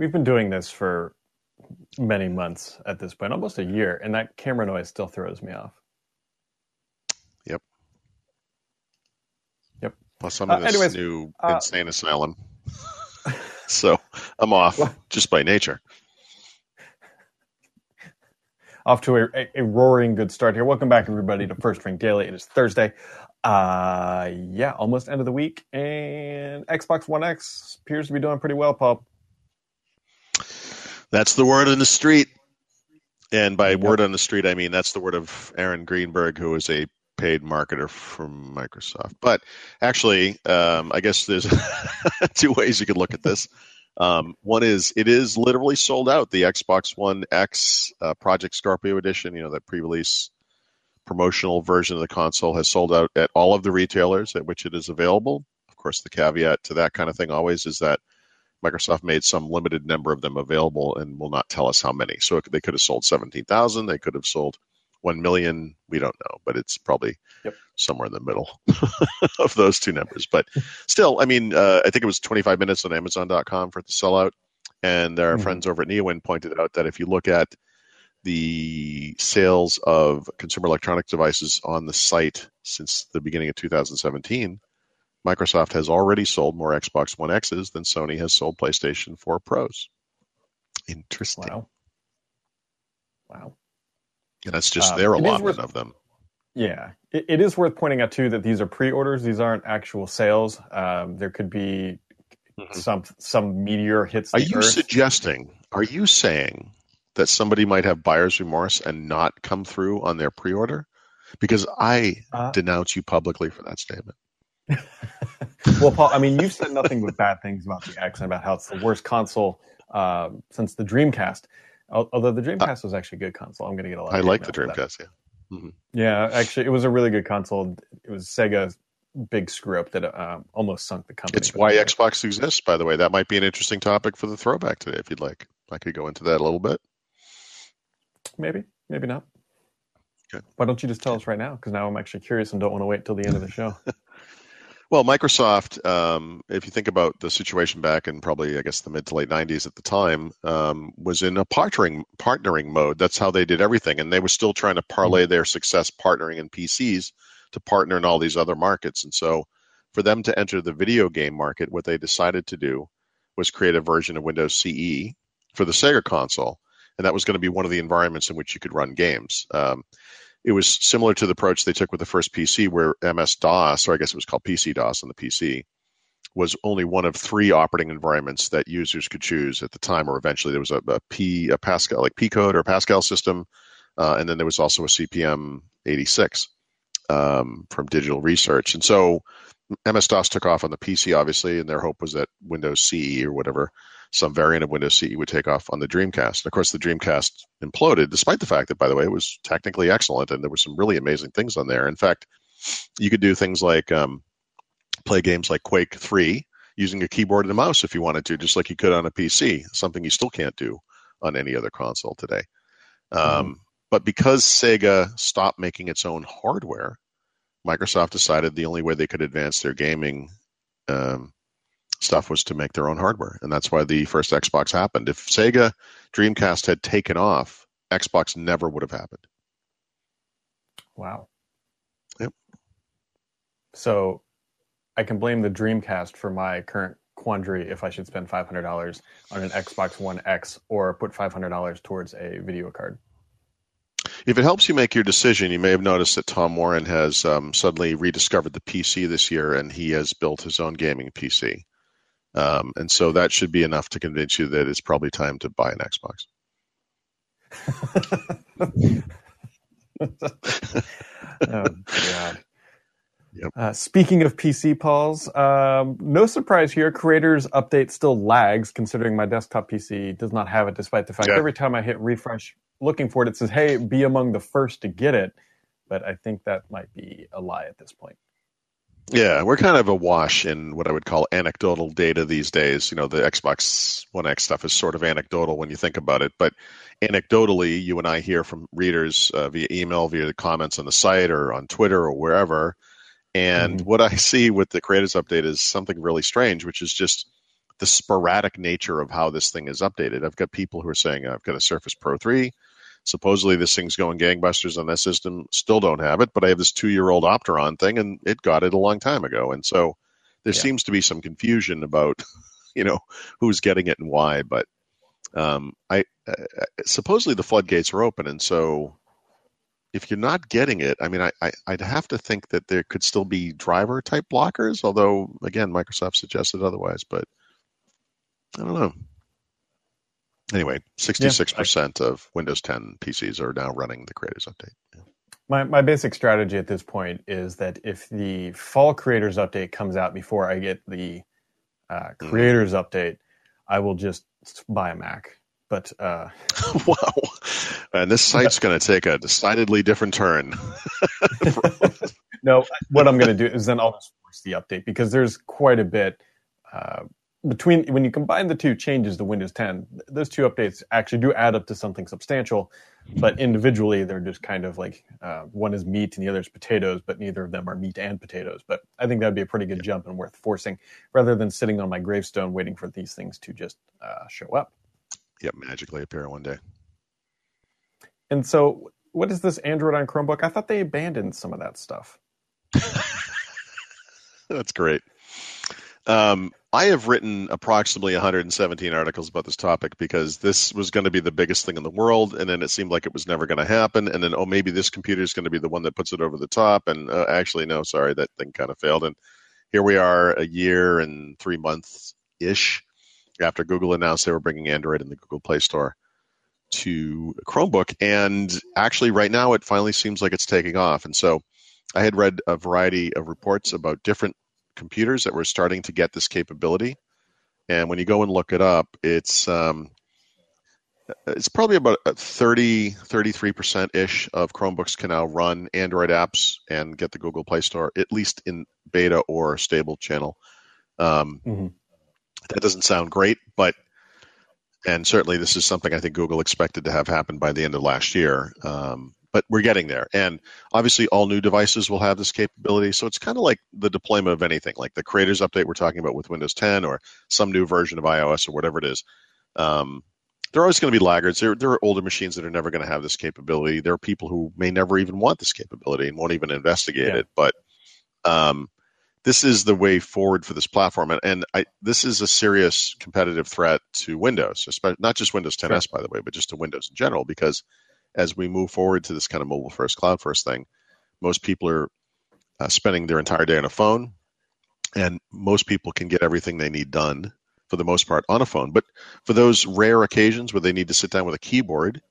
We've been doing this for many months at this point, almost a year, and that camera noise still throws me off. Yep. Yep. Plus, I'm in uh, this anyways, new uh, insane asylum, so I'm off well, just by nature. Off to a, a, a, roaring good start here. Welcome back, everybody, to First Ring Daily. It is Thursday. Uh, yeah, almost end of the week, and Xbox One X appears to be doing pretty well, Paul. That's the word on the street. And by yep. word on the street, I mean that's the word of Aaron Greenberg, who is a paid marketer from Microsoft. But actually, um, I guess there's two ways you could look at this. Um, one is it is literally sold out. The Xbox One X uh, Project Scorpio edition, you know, that pre-release promotional version of the console, has sold out at all of the retailers at which it is available. Of course, the caveat to that kind of thing always is that Microsoft made some limited number of them available and will not tell us how many. So they could have sold 17,000, they could have sold 1 million, we don't know, but it's probably yep. somewhere in the middle of those two numbers. But still, I mean, uh, I think it was 25 minutes on Amazon.com for the sellout. And our mm-hmm. friends over at Neowin pointed out that if you look at the sales of consumer electronic devices on the site since the beginning of 2017, Microsoft has already sold more Xbox One X's than Sony has sold PlayStation 4 Pros. Interesting. Wow. Wow. And that's just um, their allotment worth, of them. Yeah. It, it is worth pointing out, too, that these are pre orders. These aren't actual sales. Um, there could be mm-hmm. some some meteor hits. Are you Earth. suggesting, are you saying that somebody might have buyer's remorse and not come through on their pre order? Because I uh, denounce you publicly for that statement. well, Paul, I mean, you've said nothing but bad things about the X and about how it's the worst console uh, since the Dreamcast. Although the uh, Dreamcast was actually a good console, I'm going to get a lot. I like the Dreamcast, yeah. Mm-hmm. Yeah, actually, it was a really good console. It was Sega's big screw up that uh, almost sunk the company. It's why Xbox exists, by the way. That might be an interesting topic for the throwback today, if you'd like. I could go into that a little bit. Maybe, maybe not. Okay. Why don't you just tell us right now? Because now I'm actually curious and don't want to wait till the end of the show. Well, Microsoft, um, if you think about the situation back in probably, I guess, the mid to late 90s at the time, um, was in a partnering, partnering mode. That's how they did everything. And they were still trying to hmm. parlay their success partnering in PCs to partner in all these other markets. And so for them to enter the video game market, what they decided to do was create a version of Windows CE for the Sega console. And that was going to be one of the environments in which you could run games. Um, it was similar to the approach they took with the first PC, where MS DOS, or I guess it was called PC DOS on the PC, was only one of three operating environments that users could choose at the time, or eventually there was a, a P, a Pascal, like P code or Pascal system, uh, and then there was also a CPM 86 um, from Digital Research, and so MS DOS took off on the PC, obviously, and their hope was that Windows CE or whatever some variant of Windows CE would take off on the Dreamcast. Of course, the Dreamcast imploded, despite the fact that, by the way, it was technically excellent and there were some really amazing things on there. In fact, you could do things like um, play games like Quake 3 using a keyboard and a mouse if you wanted to, just like you could on a PC, something you still can't do on any other console today. Um, mm-hmm. But because Sega stopped making its own hardware, Microsoft decided the only way they could advance their gaming um, stuff was to make their own hardware. And that's why the first Xbox happened. If Sega Dreamcast had taken off, Xbox never would have happened. Wow. Yep. So I can blame the Dreamcast for my current quandary if I should spend $500 on an Xbox One X or put $500 towards a video card. If it helps you make your decision, you may have noticed that Tom Warren has um, suddenly rediscovered the PC this year and he has built his own gaming PC. Um, and so that should be enough to convince you that it's probably time to buy an Xbox. oh, God. Yep. Uh, speaking of PC, Paul's, um, no surprise here. Creators update still lags, considering my desktop PC does not have it, despite the fact yeah. every time I hit refresh looking for it, it says, "Hey, be among the first to get it." But I think that might be a lie at this point. Yeah, we're kind of awash in what I would call anecdotal data these days. You know, the Xbox One X stuff is sort of anecdotal when you think about it, but anecdotally, you and I hear from readers uh, via email, via the comments on the site or on Twitter or wherever. And mm-hmm. what I see with the creators update is something really strange, which is just the sporadic nature of how this thing is updated. I've got people who are saying, I've got a Surface Pro 3, supposedly this thing's going gangbusters on that system. Still don't have it, but I have this two-year-old Opteron thing, and it got it a long time ago. And so there yeah. seems to be some confusion about, you know, who's getting it and why. But um, I, I supposedly the floodgates are open, and so if you're not getting it, I mean, I, I, would have to think that there could still be driver type blockers, although, again, Microsoft suggested otherwise, but I don't know anyway, 66% yeah, of Windows 10 PCs are now running the Creators Update. My, my basic strategy at this point is that if the fall Creators Update comes out before I get the uh, hmm. Creators mm. Update, I will just buy a Mac. But uh, wow, and this site's going to take a decidedly different turn. no, what I'm going to do is then I'll just force the update because there's quite a bit. Uh, between when you combine the two changes to Windows 10, those two updates actually do add up to something substantial. But individually, they're just kind of like uh, one is meat and the other is potatoes, but neither of them are meat and potatoes. But I think that would be a pretty good jump and worth forcing, rather than sitting on my gravestone waiting for these things to just uh, show up. Yep, magically appear one day. And so, what is this Android on Chromebook? I thought they abandoned some of that stuff. That's great. Um, I have written approximately 117 articles about this topic because this was going to be the biggest thing in the world, and then it seemed like it was never going to happen. And then, oh, maybe this computer is going to be the one that puts it over the top. And uh, actually, no, sorry, that thing kind of failed. And here we are, a year and three months ish after Google announced they were bringing Android in the Google Play Store to Chromebook. And actually, right now, it finally seems like it's taking off. And so I had read a variety of reports about different computers that were starting to get this capability. And when you go and look it up, it's um, it's probably about 30 33% ish of chromebooks can now run android apps and get the google play store at least in beta or stable channel um, mm-hmm. that doesn't sound great but and certainly this is something i think google expected to have happen by the end of last year um, but we're getting there. And obviously, all new devices will have this capability. So it's kind of like the deployment of anything, like the creators update we're talking about with Windows 10 or some new version of iOS or whatever it is. Um, they're always going to be laggards. There, there are older machines that are never going to have this capability. There are people who may never even want this capability and won't even investigate yeah. it. But um, this is the way forward for this platform, and, and I, this is a serious competitive threat to Windows, especially not just Windows 10s, sure. by the way, but just to Windows in general, because as we move forward to this kind of mobile first, cloud first thing, most people are uh, spending their entire day on a phone, and most people can get everything they need done for the most part on a phone. But for those rare occasions where they need to sit down with a keyboard,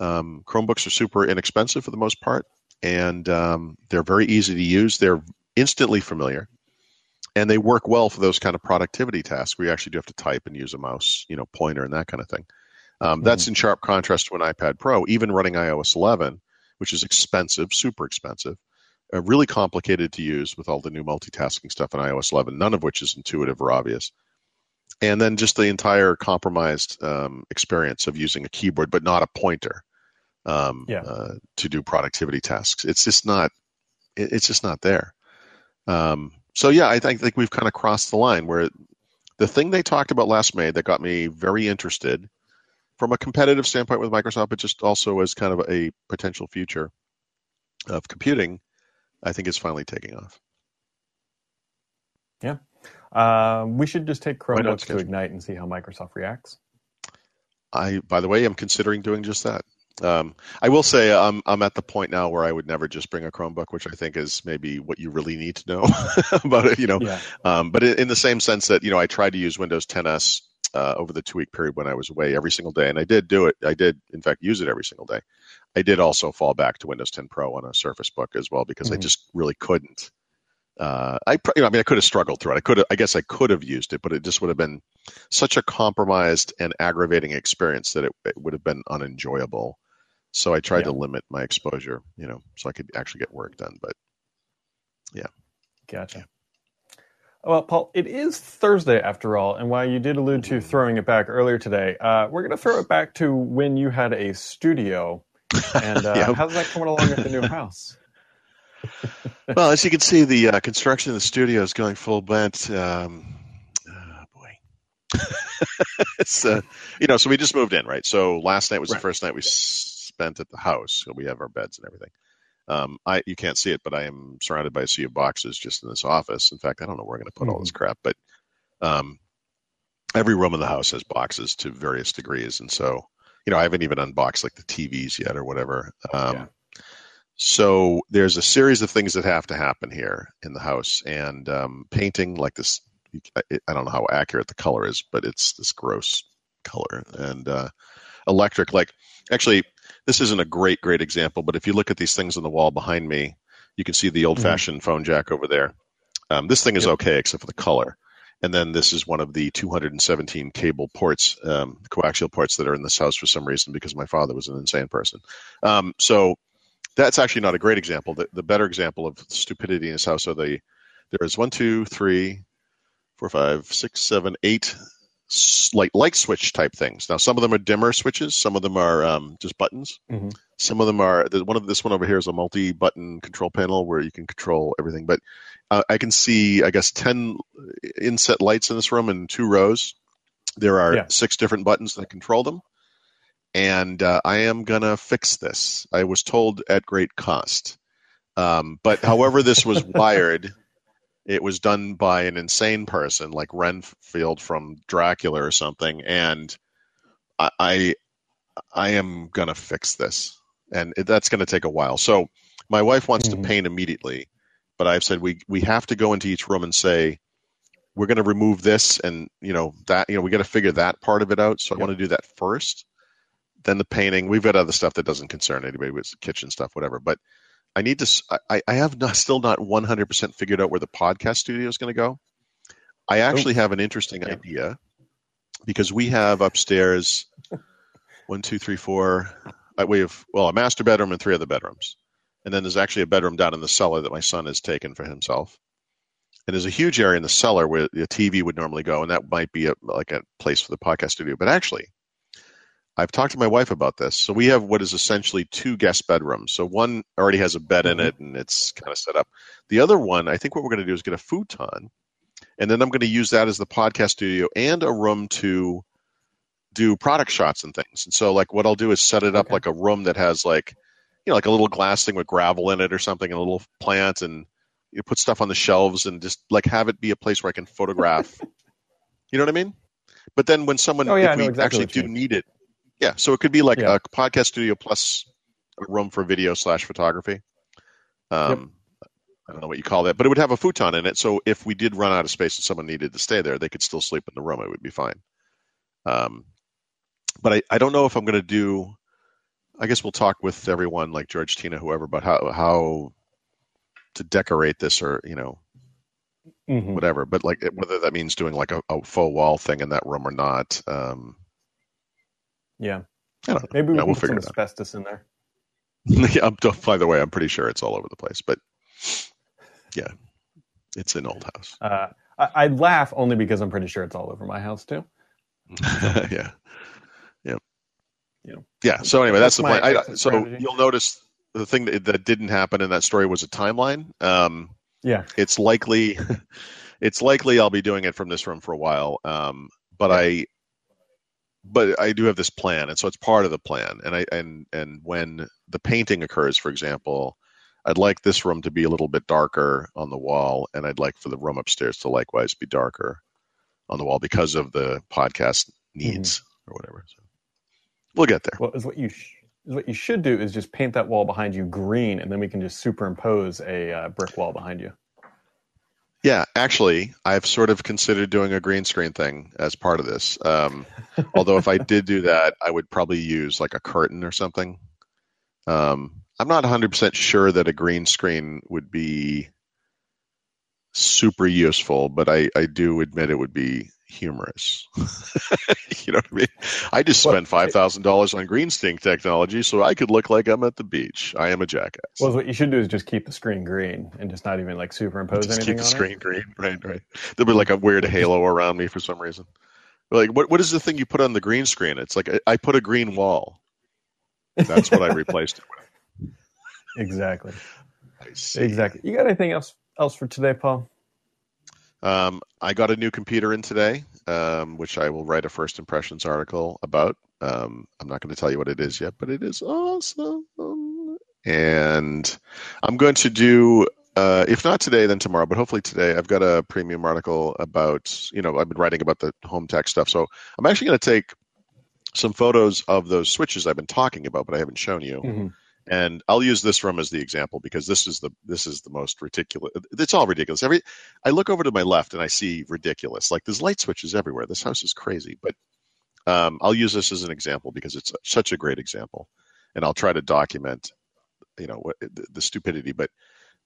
um, Chromebooks are super inexpensive for the most part, and um, they're very easy to use. They're instantly familiar, and they work well for those kind of productivity tasks where you actually do have to type and use a mouse, you know, pointer and that kind of thing. Um, mm-hmm. That's in sharp contrast to an iPad Pro, even running iOS 11, which is expensive, super expensive, uh, really complicated to use with all the new multitasking stuff in iOS 11, none of which is intuitive or obvious. And then just the entire compromised um, experience of using a keyboard, but not a pointer um, yeah. uh, to do productivity tasks. It's just not, it's just not there. Um, so yeah, I, think, I think we've kind of crossed the line where the thing they talked about last May that got me very interested from a competitive standpoint with Microsoft, but just also as kind of a potential future of computing, I think is finally taking off. Yeah. Uh, we should just take Chromebooks to Ignite and see how Microsoft reacts. I, by the way, I'm considering doing just that. Um, I will say I'm I'm at the point now where I would never just bring a Chromebook, which I think is maybe what you really need to know about it. You know, yeah. um, but in, in, the same sense that you know I tried to use Windows 10s uh, over the two week period when I was away every single day. And I did do it. I did, in fact, use it every single day. I did also fall back to Windows 10 Pro on a Surface Book as well because mm-hmm. I just really couldn't. Uh, I, you know, I mean, I could have struggled through it. I could, I guess, I could have used it, but it just would have been such a compromised and aggravating experience that it, it would have been unenjoyable. So I tried yeah. to limit my exposure, you know, so I could actually get work done. But yeah, gotcha. Yeah. Well, Paul, it is Thursday after all, and while you did allude to throwing it back earlier today, uh, we're going to throw it back to when you had a studio. And uh, yep. how's that coming along at the new house? well, as you can see, the uh, construction of the studio is going full bent. Um, oh boy, it's uh, you know, so we just moved in, right? So last night was right. the first night we spent at the house. So we have our beds and everything. Um, I you can't see it, but I am surrounded by a sea of boxes just in this office. In fact, I don't know where I'm going to put mm-hmm. all this mm-hmm. crap, but um, every room in the house has boxes to various degrees, and so you know I haven't even unboxed like the TVs yet or whatever. Um, yeah. So there's a series of things that have to happen here in the house, and um, painting like this. I don't know how accurate the color is, but it's this gross color and uh, electric. Like actually, this isn't a great, great example, but if you look at these things on the wall behind me, you can see the old fashioned mm-hmm. phone jack over there. Um, this thing is yep. okay except for the color. And then this is one of the 217 cable ports, um, coaxial ports that are in this house for some reason because my father was an insane person. Um, so that's actually not a great example. The, the, better example of stupidity in this house are the there is one, two, three, four, five, six, seven, eight Light light switch type things. Now, some of them are dimmer switches, some of them are um, just buttons. Mm-hmm. Some of them are one of this one over here is a multi-button control panel where you can control everything. But uh, I can see, I guess, ten inset lights in this room in two rows. There are yeah. six different buttons that control them, and uh, I am gonna fix this. I was told at great cost. Um, but however this was wired, it was done by an insane person like Renfield from Dracula or something. And I, I, I am gonna fix this, and it, that's gonna take a while. So my wife wants mm-hmm. to hmm. paint immediately, but I've said we we have to go into each room and say we're going to remove this and you know that you know we got to figure that part of it out so yep. i want to do that first then the painting we've got other stuff that doesn't concern anybody with kitchen stuff whatever but I need to. I, I have not, still not 100% figured out where the podcast studio is going to go. I oh. actually have an interesting yeah. idea because we have upstairs one, two, three, four. Uh, we have well a master bedroom and three other bedrooms, and then there's actually a bedroom down in the cellar that my son has taken for himself. And there's a huge area in the cellar where the TV would normally go, and that might be a, like a place for the podcast studio. But actually, I've talked to my wife about this. So we have what is essentially two guest bedrooms. So one already has a bed in it and it's kind of set up. The other one, I think what we're going to do is get a futon, and then I'm going to use that as the podcast studio and a room to do product shots and things. And so like what I'll do is set it up okay. like a room that has like you know like a little glass thing with gravel in it or something, and a little plant, and you put stuff on the shelves and just like have it be a place where I can photograph. you know what I mean? But then when someone oh, yeah, if we exactly actually do need it, yeah, so it could be like yeah. a podcast studio plus a room for video slash photography. Um, yep. I don't know what you call that, but it would have a futon in it. So if we did run out of space and someone needed to stay there, they could still sleep in the room. It would be fine. Um, but I, I don't know if I'm going to do. I guess we'll talk with everyone, like George, Tina, whoever, about how how to decorate this or you know mm-hmm. whatever. But like whether that means doing like a, a, faux wall thing in that room or not. Um, yeah. I don't know. Maybe we yeah, we'll put some asbestos out. in there. yeah, I'm, by the way, I'm pretty sure it's all over the place, but yeah, it's an old house. Uh, I, I, laugh only because I'm pretty sure it's all over my house too. yeah. Yeah. Yeah. Yeah. So anyway, that's, that's the point. I, so you'll notice the thing that, that, didn't happen in that story was a timeline. Um, yeah. It's likely, it's likely I'll be doing it from this room for a while. Um, but I but I do have this plan, and so it's part of the plan. And I and and when the painting occurs, for example, I'd like this room to be a little bit darker on the wall, and I'd like for the room upstairs to likewise be darker on the wall because of the podcast mm-hmm. needs mm-hmm. or whatever. So we'll get there. Well, is what you sh- is what you should do is just paint that wall behind you green, and then we can just superimpose a uh, brick wall behind you. Yeah, actually, I've sort of considered doing a green screen thing as part of this. Um, although, if I did do that, I would probably use like a curtain or something. Um, I'm not 100% sure that a green screen would be super useful, but I, I do admit it would be humorous. you know what I mean? I just spent five thousand dollars on green stink technology, so I could look like I'm at the beach. I am a jackass. Well, what you should do is just keep the screen green and just not even like superimpose just anything. Keep the screen it. green, right? Right. There'll be like a weird halo around me for some reason. Like, what what is the thing you put on the green screen? It's like I, I put a green wall. That's what I replaced it with. Exactly. Exactly. You got anything else else for today, Paul? Um, I got a new computer in today, um, which I will write a first impressions article about. Um, I'm not going to tell you what it is yet, but it is awesome. And I'm going to do, uh, if not today, then tomorrow, but hopefully today. I've got a premium article about, you know, I've been writing about the home tech stuff. So I'm actually going to take some photos of those switches I've been talking about, but I haven't shown you. Mm-hmm and I'll use this room as the example because this is the this is the most ridiculous. It's all ridiculous. Every I look over to my left and I see ridiculous. Like there's light switches everywhere. This house is crazy. But um, I'll use this as an example because it's such a great example, and I'll try to document, you know, what, the, the, stupidity. But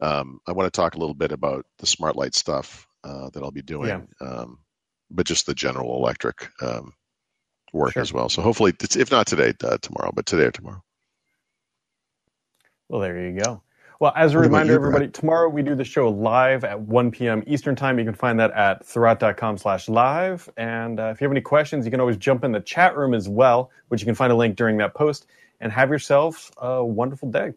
um, I want to talk a little bit about the smart light stuff uh, that I'll be doing, yeah. um, but just the General Electric um, work sure. as well. So hopefully, if not today, uh, tomorrow, but today or tomorrow. Well, there you go. Well, as a what reminder, you, everybody, tomorrow we do the show live at 1 p.m. Eastern Time. You can find that at thurrott.com slash live. And uh, if you have any questions, you can always jump in the chat room as well, which you can find a link during that post. And have yourself a wonderful day.